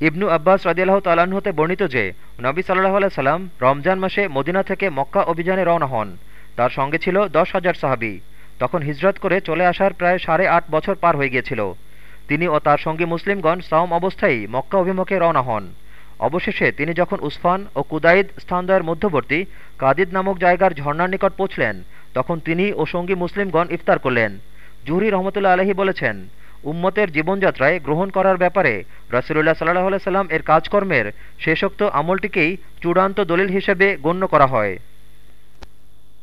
ইবনু আব্বাস রদিয়াল্লাহ তালাহ হতে বর্ণিত যে, নবী সাল্লাহ আল্লাহ সাল্লাম রমজান মাসে মদিনা থেকে মক্কা অভিযানে রওনা হন। তার সঙ্গে ছিল দশ হাজার সাহাবি। তখন হিজরত করে চলে আসার প্রায় সাড়ে আট বছর পার হয়ে গিয়েছিল। তিনি ও তার সঙ্গী মুসলিমগণ সাওম অবস্থায় মক্কা অভিমুখে রওনা হন। অবশেষে তিনি যখন উসফান ও কুদাইদ স্থানদ্বয়ের মধ্যবর্তী কাদিদ নামক জায়গার ঝর্ণার নিকট পৌঁছলেন, তখন তিনি ও সঙ্গী মুসলিমগণ ইফতার করলেন। জুহরি রহমতুল্লা আলহী বলেছেন উম্মতের জীবনযাত্রায় গ্রহণ করার ব্যাপারে রসুল্লাহ সাল্লাহ সাল্লাম এর কাজকর্মের শেষোক্ত আমলটিকেই চূড়ান্ত দলিল হিসেবে গণ্য করা হয়।